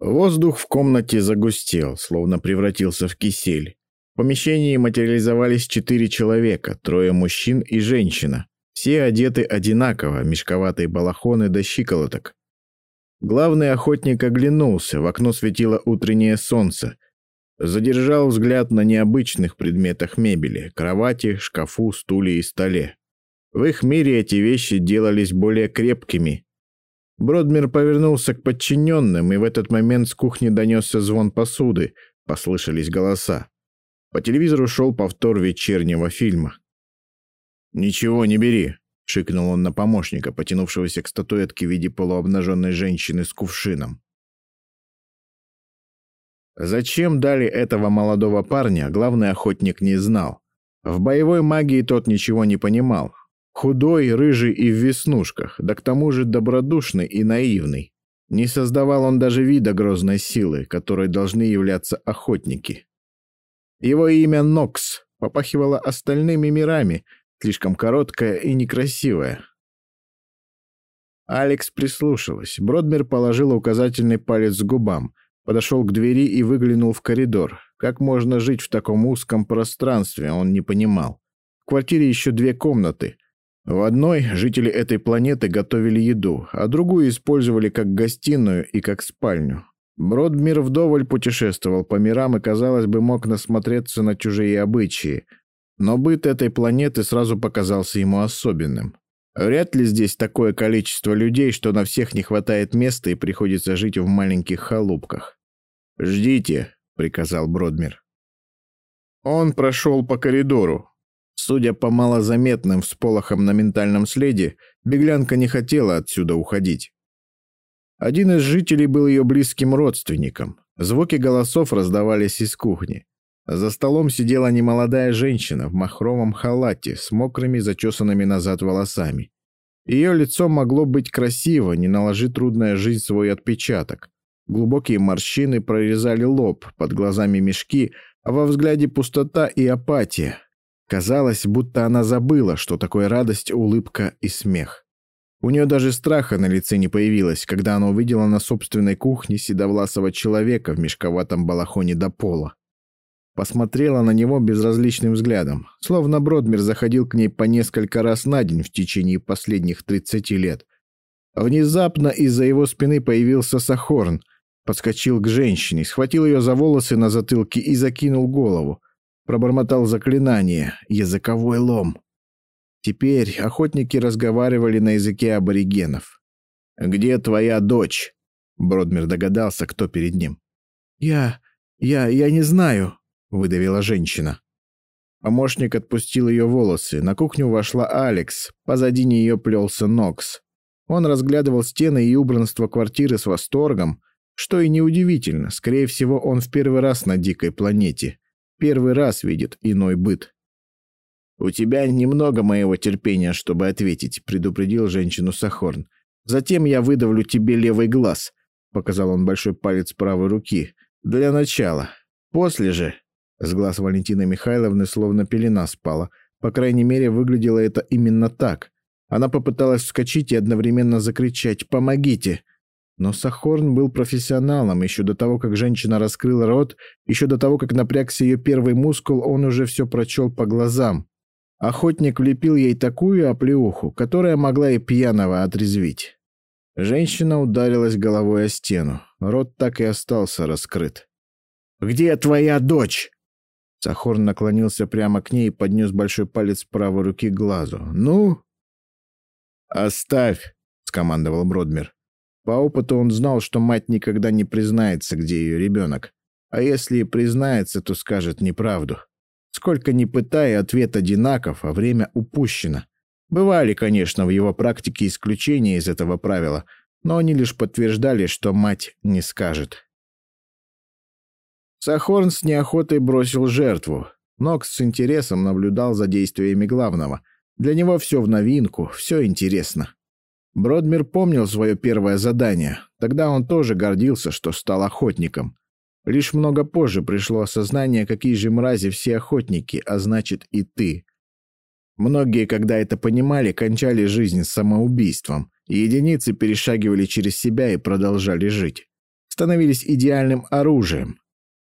Воздух в комнате загустел, словно превратился в кисель. В помещении материализовались четыре человека, трое мужчин и женщина. Все одеты одинаково, мешковатые балахоны до щиколоток. Главный охотник оглянулся, в окно светило утреннее солнце. Задержал взгляд на необычных предметах мебели – кровати, шкафу, стуле и столе. В их мире эти вещи делались более крепкими, Бродмир повернулся к подчиненным, и в этот момент с кухни донесся звон посуды, послышались голоса. По телевизору шел повтор вечернего фильма. «Ничего не бери», — шикнул он на помощника, потянувшегося к статуэтке в виде полуобнаженной женщины с кувшином. Зачем дали этого молодого парня, главный охотник не знал. В боевой магии тот ничего не понимал, Худой, рыжий и в веснушках, да к тому же добродушный и наивный. Не создавал он даже вида грозной силы, которой должны являться охотники. Его имя Нокс попахивало остальными мирами, слишком короткое и некрасивое. Алекс прислушалась. Бродмер положил указательный палец к губам, подошел к двери и выглянул в коридор. Как можно жить в таком узком пространстве, он не понимал. В квартире еще две комнаты. В одной жители этой планеты готовили еду, а другую использовали как гостиную и как спальню. Бродмир вдоволь путешествовал по мирам и, казалось бы, мог насмотреться на чужие обычаи. Но быт этой планеты сразу показался ему особенным. Вряд ли здесь такое количество людей, что на всех не хватает места и приходится жить в маленьких халупках. «Ждите», — приказал Бродмир. Он прошел по коридору, Судя по малозаметным всполохам на ментальном следе, беглянка не хотела отсюда уходить. Один из жителей был ее близким родственником. Звуки голосов раздавались из кухни. За столом сидела немолодая женщина в махровом халате с мокрыми зачесанными назад волосами. Ее лицо могло быть красиво, не наложи трудная жизнь свой отпечаток. Глубокие морщины прорезали лоб, под глазами мешки, а во взгляде пустота и апатия, Казалось, будто она забыла, что такое радость, улыбка и смех. У нее даже страха на лице не появилось, когда она увидела на собственной кухне седовласого человека в мешковатом балахоне до пола. Посмотрела на него безразличным взглядом, словно Бродмир заходил к ней по несколько раз на день в течение последних 30 лет. Внезапно из-за его спины появился Сахорн, подскочил к женщине, схватил ее за волосы на затылке и закинул голову пробормотал заклинание «Языковой лом». Теперь охотники разговаривали на языке аборигенов. «Где твоя дочь?» Бродмир догадался, кто перед ним. «Я... я... я не знаю», — выдавила женщина. Помощник отпустил ее волосы. На кухню вошла Алекс. Позади нее плелся Нокс. Он разглядывал стены и убранство квартиры с восторгом, что и неудивительно. Скорее всего, он в первый раз на дикой планете первый раз видит иной быт. «У тебя немного моего терпения, чтобы ответить», — предупредил женщину Сахорн. «Затем я выдавлю тебе левый глаз», — показал он большой палец правой руки. «Для начала. После же...» С глаз Валентины Михайловны словно пелена спала. По крайней мере, выглядело это именно так. Она попыталась вскочить и одновременно закричать «Помогите!». Но Сахорн был профессионалом. Еще до того, как женщина раскрыла рот, еще до того, как напрягся ее первый мускул, он уже все прочел по глазам. Охотник влепил ей такую оплеуху, которая могла и пьяного отрезвить. Женщина ударилась головой о стену. Рот так и остался раскрыт. «Где твоя дочь?» Сахорн наклонился прямо к ней и поднес большой палец правой руки к глазу. «Ну?» «Оставь!» — скомандовал Бродмир. По опыту он знал, что мать никогда не признается, где ее ребенок. А если и признается, то скажет неправду. Сколько ни пытай, ответ одинаков, а время упущено. Бывали, конечно, в его практике исключения из этого правила, но они лишь подтверждали, что мать не скажет. Сахорн с неохотой бросил жертву. Нокс с интересом наблюдал за действиями главного. Для него все в новинку, все интересно. Бродмир помнил свое первое задание. Тогда он тоже гордился, что стал охотником. Лишь много позже пришло осознание, какие же мрази все охотники, а значит и ты. Многие, когда это понимали, кончали жизнь самоубийством, единицы перешагивали через себя и продолжали жить. становились идеальным оружием.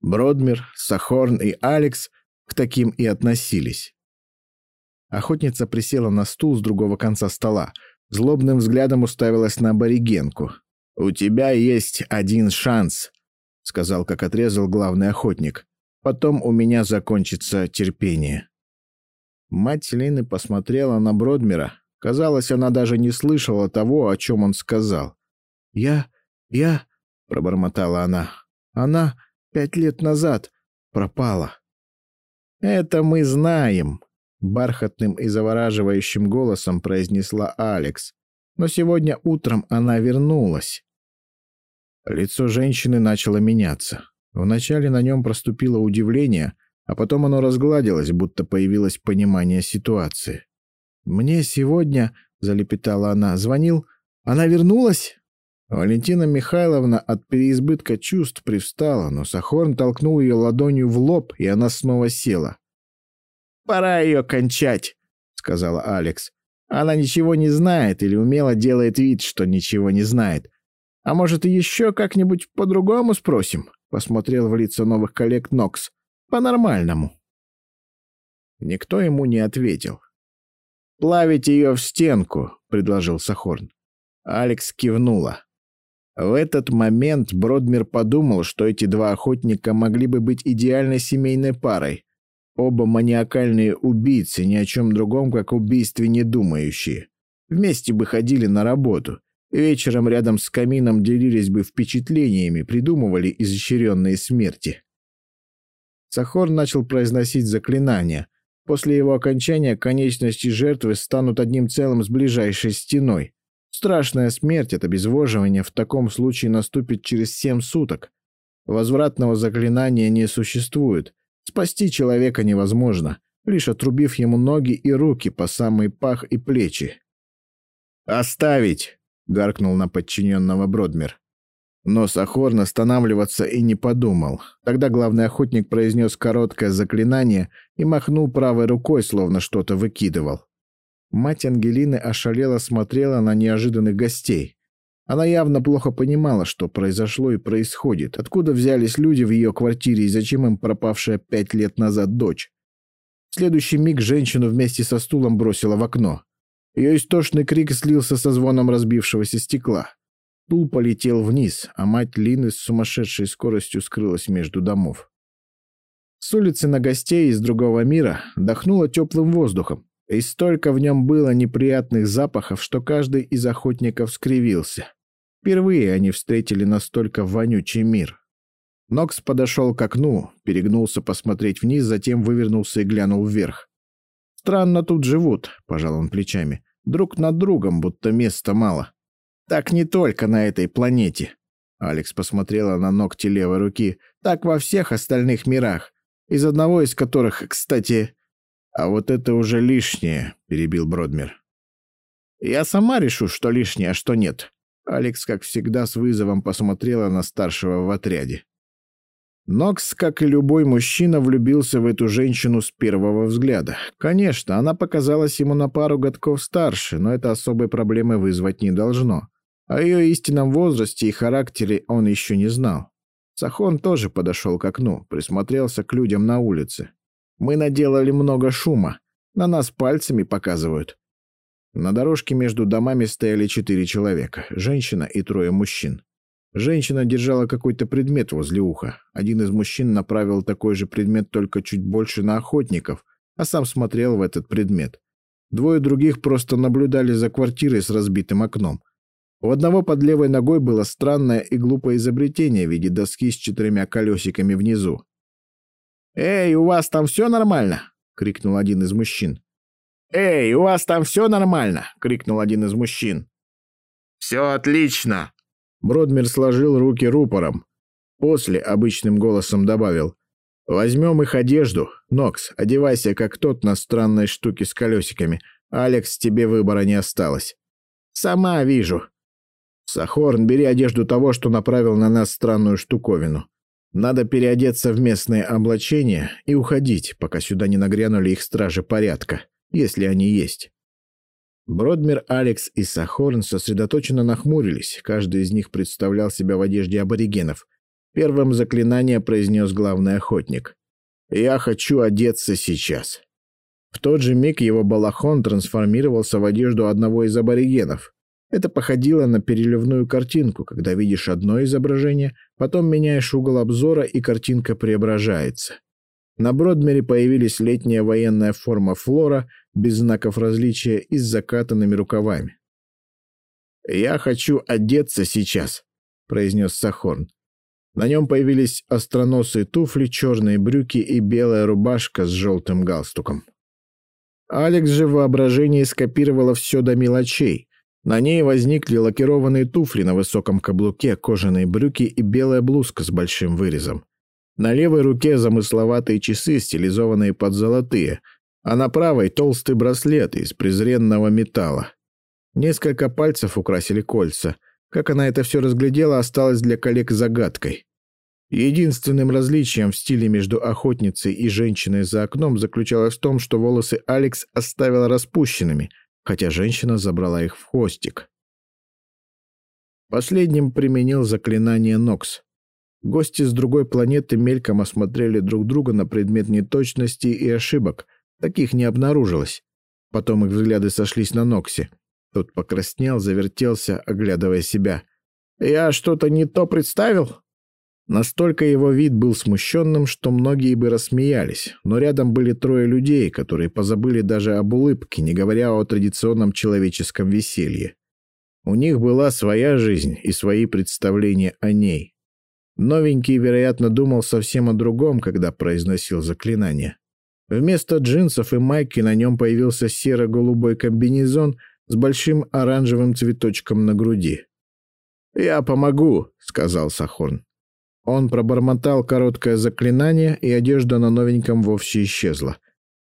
Бродмер, Сахорн и Алекс к таким и относились. Охотница присела на стул с другого конца стола, злобным взглядом уставилась на аборигенку. «У тебя есть один шанс», — сказал, как отрезал главный охотник. «Потом у меня закончится терпение». Мать Лины посмотрела на Бродмера. Казалось, она даже не слышала того, о чем он сказал. «Я... я...» — пробормотала она. «Она пять лет назад пропала». «Это мы знаем», — бархатным и завораживающим голосом произнесла Алекс. «Но сегодня утром она вернулась». Лицо женщины начало меняться. Вначале на нем проступило удивление, а потом оно разгладилось, будто появилось понимание ситуации. «Мне сегодня», — залепетала она, — «звонил. Она вернулась?» Валентина Михайловна от переизбытка чувств привстала, но Сахорн толкнул ее ладонью в лоб, и она снова села. «Пора ее кончать», — сказала Алекс. «Она ничего не знает или умело делает вид, что ничего не знает. А может, еще как-нибудь по-другому спросим?» — посмотрел в лицо новых коллег Нокс. «По-нормальному». Никто ему не ответил. «Плавить ее в стенку», — предложил Сахорн. Алекс кивнула. В этот момент Бродмер подумал, что эти два охотника могли бы быть идеальной семейной парой. Оба маниакальные убийцы, ни о чем другом, как убийстве не думающие. Вместе бы ходили на работу. Вечером рядом с камином делились бы впечатлениями, придумывали изощренные смерти. Сахор начал произносить заклинания. После его окончания конечности жертвы станут одним целым с ближайшей стеной. Страшная смерть от обезвоживания в таком случае наступит через семь суток. Возвратного заклинания не существует. Спасти человека невозможно, лишь отрубив ему ноги и руки по самый пах и плечи. «Оставить!» — гаркнул на подчиненного Бродмер. Но Сахорн останавливаться и не подумал. Тогда главный охотник произнес короткое заклинание и махнул правой рукой, словно что-то выкидывал. Мать Ангелины ошалела смотрела на неожиданных гостей. Она явно плохо понимала, что произошло и происходит, откуда взялись люди в ее квартире и зачем им пропавшая пять лет назад дочь. В следующий миг женщину вместе со стулом бросила в окно. Ее истошный крик слился со звоном разбившегося стекла. Стул полетел вниз, а мать Лины с сумасшедшей скоростью скрылась между домов. С улицы на гостей из другого мира дохнуло теплым воздухом, и столько в нем было неприятных запахов, что каждый из охотников скривился. Впервые они встретили настолько вонючий мир. Нокс подошел к окну, перегнулся посмотреть вниз, затем вывернулся и глянул вверх. «Странно тут живут», — пожал он плечами. «Друг над другом, будто места мало». «Так не только на этой планете», — Алекс посмотрела на ногти левой руки. «Так во всех остальных мирах, из одного из которых, кстати, «А вот это уже лишнее», — перебил Бродмер. «Я сама решу, что лишнее, а что нет». Алекс, как всегда, с вызовом посмотрела на старшего в отряде. Нокс, как и любой мужчина, влюбился в эту женщину с первого взгляда. Конечно, она показалась ему на пару годков старше, но это особой проблемы вызвать не должно. О ее истинном возрасте и характере он еще не знал. Сахон тоже подошел к окну, присмотрелся к людям на улице. Мы наделали много шума. На нас пальцами показывают. На дорожке между домами стояли четыре человека, женщина и трое мужчин. Женщина держала какой-то предмет возле уха. Один из мужчин направил такой же предмет только чуть больше на охотников, а сам смотрел в этот предмет. Двое других просто наблюдали за квартирой с разбитым окном. У одного под левой ногой было странное и глупое изобретение в виде доски с четырьмя колесиками внизу. «Эй, у вас там все нормально?» — крикнул один из мужчин. «Эй, у вас там все нормально?» — крикнул один из мужчин. «Все отлично!» Бродмер сложил руки рупором. После обычным голосом добавил. «Возьмем их одежду. Нокс, одевайся, как тот на странной штуке с колесиками. Алекс, тебе выбора не осталось». «Сама вижу». «Сахорн, бери одежду того, что направил на нас странную штуковину. Надо переодеться в местное облачение и уходить, пока сюда не нагрянули их стражи порядка, если они есть. Бродмер, Алекс и Сахорн сосредоточенно нахмурились. Каждый из них представлял себя в одежде аборигенов. Первым заклинание произнес главный охотник. «Я хочу одеться сейчас». В тот же миг его балахон трансформировался в одежду одного из аборигенов. Это походило на переливную картинку, когда видишь одно изображение, потом меняешь угол обзора, и картинка преображается. На Бродмере появились летняя военная форма флора, без знаков различия и с закатанными рукавами. «Я хочу одеться сейчас», — произнес Сахорн. На нем появились остроносые туфли, черные брюки и белая рубашка с желтым галстуком. Алекс же в воображении скопировала все до мелочей. На ней возникли лакированные туфли на высоком каблуке, кожаные брюки и белая блузка с большим вырезом. На левой руке замысловатые часы, стилизованные под золотые, а на правой толстый браслет из презренного металла. Несколько пальцев украсили кольца. Как она это все разглядела, осталось для коллег загадкой. Единственным различием в стиле между охотницей и женщиной за окном заключалось в том, что волосы Алекс оставила распущенными – хотя женщина забрала их в хвостик. Последним применил заклинание Нокс. Гости с другой планеты мельком осмотрели друг друга на предмет неточностей и ошибок. Таких не обнаружилось. Потом их взгляды сошлись на Ноксе. Тот покраснел, завертелся, оглядывая себя. «Я что-то не то представил?» Настолько его вид был смущенным, что многие бы рассмеялись, но рядом были трое людей, которые позабыли даже об улыбке, не говоря о традиционном человеческом веселье. У них была своя жизнь и свои представления о ней. Новенький, вероятно, думал совсем о другом, когда произносил заклинание. Вместо джинсов и майки на нем появился серо-голубой комбинезон с большим оранжевым цветочком на груди. «Я помогу», — сказал Сахорн. Он пробормотал короткое заклинание, и одежда на новеньком вовсе исчезла.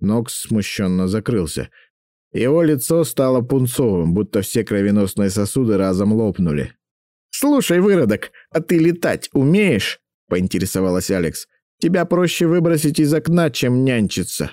Нокс смущенно закрылся. Его лицо стало пунцовым, будто все кровеносные сосуды разом лопнули. «Слушай, выродок, а ты летать умеешь?» — поинтересовалась Алекс. «Тебя проще выбросить из окна, чем нянчиться».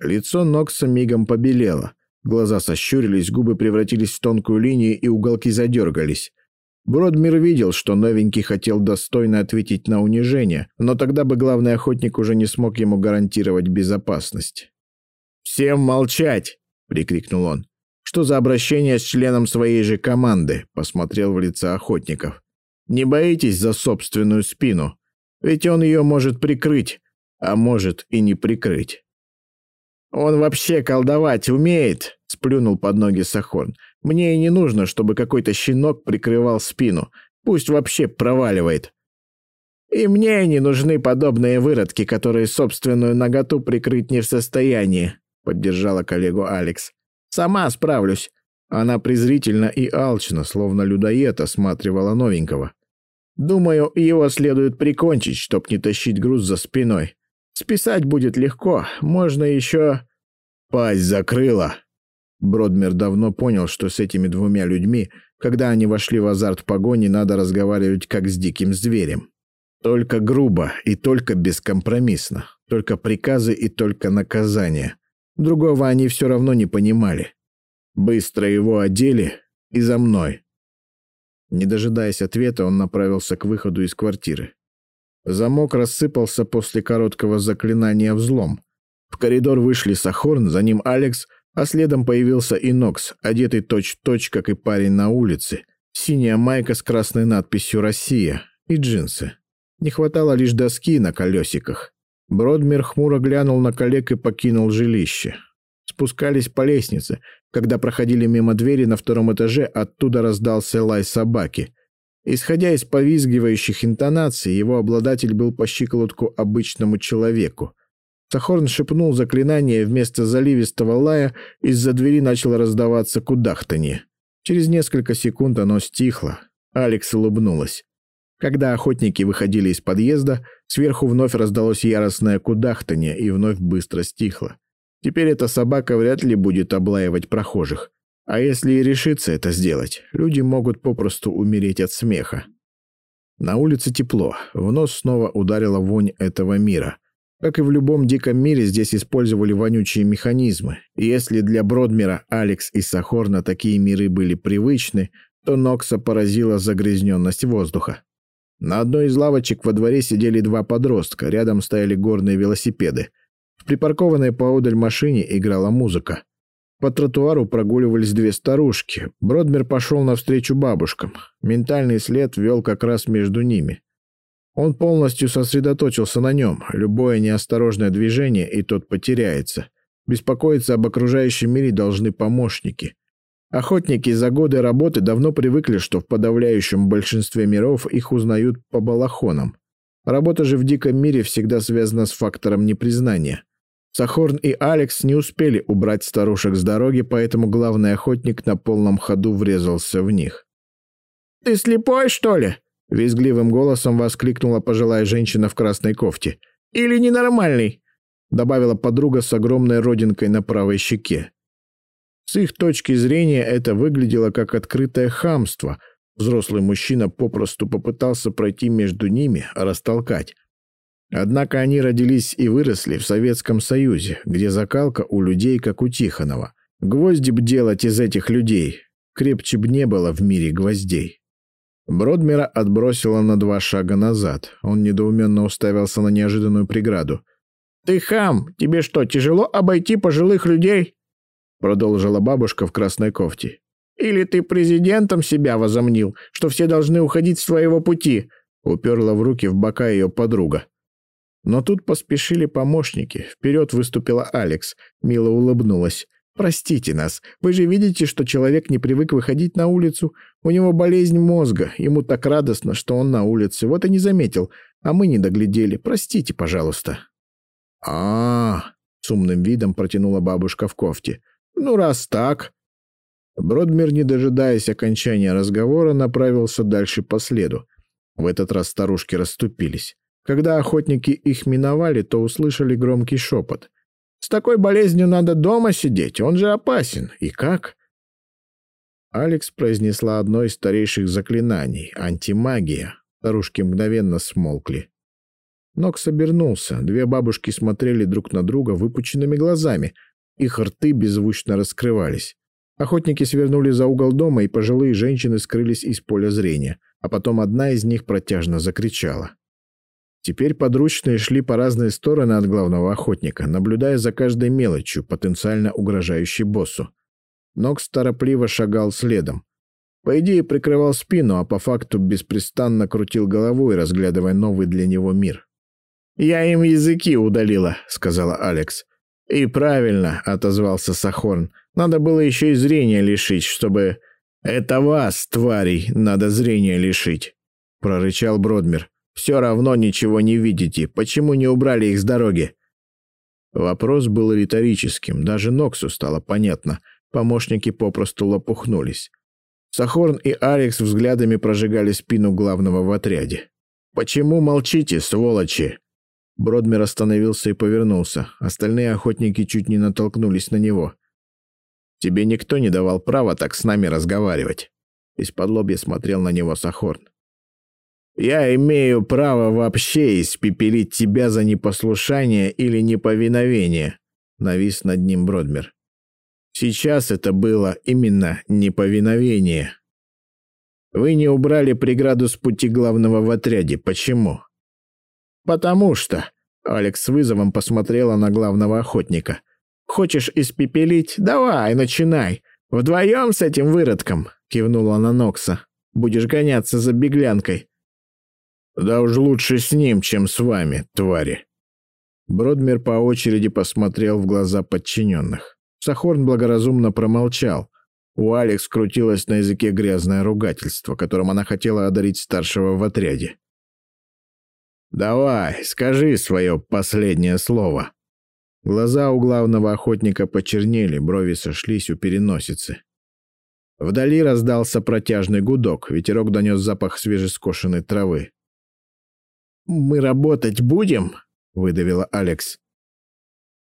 Лицо Нокса мигом побелело. Глаза сощурились, губы превратились в тонкую линию, и уголки задергались. Бродмир видел, что новенький хотел достойно ответить на унижение, но тогда бы главный охотник уже не смог ему гарантировать безопасность. «Всем молчать!» — прикрикнул он. «Что за обращение с членом своей же команды?» — посмотрел в лица охотников. «Не боитесь за собственную спину? Ведь он ее может прикрыть, а может и не прикрыть». «Он вообще колдовать умеет!» — сплюнул под ноги Сахон. Мне и не нужно, чтобы какой-то щенок прикрывал спину. Пусть вообще проваливает. И мне не нужны подобные выродки, которые собственную наготу прикрыть не в состоянии», — поддержала коллегу Алекс. «Сама справлюсь». Она презрительно и алчно, словно людоед, осматривала новенького. «Думаю, его следует прикончить, чтоб не тащить груз за спиной. Списать будет легко, можно еще...» «Пасть закрыла», Бродмер давно понял, что с этими двумя людьми, когда они вошли в азарт погони, надо разговаривать как с диким зверем. Только грубо и только бескомпромиссно. Только приказы и только наказания. Другого они все равно не понимали. Быстро его одели и за мной. Не дожидаясь ответа, он направился к выходу из квартиры. Замок рассыпался после короткого заклинания взлом. В коридор вышли Сахорн, за ним Алекс, а следом появился и Нокс, одетый точь-в-точь, -точь, как и парень на улице. Синяя майка с красной надписью «Россия» и джинсы. Не хватало лишь доски на колесиках. Бродмер хмуро глянул на коллег и покинул жилище. Спускались по лестнице. Когда проходили мимо двери на втором этаже, оттуда раздался лай собаки. Исходя из повизгивающих интонаций, его обладатель был по щиколотку обычному человеку. Сахорн шепнул заклинание, вместо заливистого лая из-за двери начало раздаваться кудахтанье. Через несколько секунд оно стихло. Алекс улыбнулась. Когда охотники выходили из подъезда, сверху вновь раздалось яростное кудахтанье и вновь быстро стихло. Теперь эта собака вряд ли будет облаивать прохожих. А если и решится это сделать, люди могут попросту умереть от смеха. На улице тепло, в нос снова ударила вонь этого мира. Как и в любом диком мире, здесь использовали вонючие механизмы. И если для Бродмера, Алекс и Сахорна такие миры были привычны, то Нокса поразила загрязненность воздуха. На одной из лавочек во дворе сидели два подростка, рядом стояли горные велосипеды. В припаркованной поодаль машине играла музыка. По тротуару прогуливались две старушки. Бродмер пошел навстречу бабушкам. Ментальный след вел как раз между ними. Он полностью сосредоточился на нем. Любое неосторожное движение, и тот потеряется. Беспокоиться об окружающем мире должны помощники. Охотники за годы работы давно привыкли, что в подавляющем большинстве миров их узнают по балахонам. Работа же в диком мире всегда связана с фактором непризнания. Сахорн и Алекс не успели убрать старушек с дороги, поэтому главный охотник на полном ходу врезался в них. «Ты слепой, что ли?» — визгливым голосом воскликнула пожилая женщина в красной кофте. «Или ненормальный?» — добавила подруга с огромной родинкой на правой щеке. С их точки зрения это выглядело как открытое хамство. Взрослый мужчина попросту попытался пройти между ними, растолкать. Однако они родились и выросли в Советском Союзе, где закалка у людей, как у Тихонова. Гвозди б делать из этих людей. Крепче б не было в мире гвоздей. Бродмера отбросило на два шага назад. Он недоуменно уставился на неожиданную преграду. «Ты хам! Тебе что, тяжело обойти пожилых людей?» Продолжила бабушка в красной кофте. «Или ты президентом себя возомнил, что все должны уходить с своего пути?» Уперла в руки в бока ее подруга. Но тут поспешили помощники. Вперед выступила Алекс. Мило улыбнулась. «Простите нас. Вы же видите, что человек не привык выходить на улицу. У него болезнь мозга. Ему так радостно, что он на улице. Вот и не заметил. А мы не доглядели. Простите, пожалуйста». «А-а-а!» с умным видом протянула бабушка в кофте. «Ну, раз так...» Бродмир, не дожидаясь окончания разговора, направился дальше по следу. В этот раз старушки расступились. Когда охотники их миновали, то услышали громкий шепот. «С такой болезнью надо дома сидеть, он же опасен. И как?» Алекс произнесла одно из старейших заклинаний — антимагия. Старушки мгновенно смолкли. Нокс обернулся. Две бабушки смотрели друг на друга выпученными глазами. Их рты беззвучно раскрывались. Охотники свернули за угол дома, и пожилые женщины скрылись из поля зрения, а потом одна из них протяжно закричала. Теперь подручные шли по разные стороны от главного охотника, наблюдая за каждой мелочью, потенциально угрожающей боссу. Нокс торопливо шагал следом. По идее, прикрывал спину, а по факту беспрестанно крутил головой, разглядывая новый для него мир. «Я им языки удалила», — сказала Алекс. «И правильно», — отозвался Сахорн. «Надо было еще и зрения лишить, чтобы...» «Это вас, тварей, надо зрения лишить», — прорычал Бродмер. Все равно ничего не видите. Почему не убрали их с дороги?» Вопрос был риторическим. Даже Ноксу стало понятно. Помощники попросту лопухнулись. Сахорн и Алекс взглядами прожигали спину главного в отряде. «Почему молчите, сволочи?» Бродмер остановился и повернулся. Остальные охотники чуть не натолкнулись на него. «Тебе никто не давал права так с нами разговаривать». Из-под смотрел на него Сахорн. Я имею право вообще испепелить тебя за непослушание или неповиновение», — навис над ним Бродмер. «Сейчас это было именно неповиновение. Вы не убрали преграду с пути главного в отряде. Почему?» «Потому что...» — Алекс с вызовом посмотрела на главного охотника. «Хочешь испепелить? Давай, начинай. Вдвоем с этим выродком», — кивнула на Нокса. «Будешь гоняться за беглянкой». Да уж лучше с ним, чем с вами, твари. Бродмер по очереди посмотрел в глаза подчиненных. Сахорн благоразумно промолчал. У Алекс крутилось на языке грязное ругательство, которым она хотела одарить старшего в отряде. «Давай, скажи свое последнее слово». Глаза у главного охотника почернели, брови сошлись у переносицы. Вдали раздался протяжный гудок, ветерок донес запах свежескошенной травы. «Мы работать будем?» — выдавила Алекс.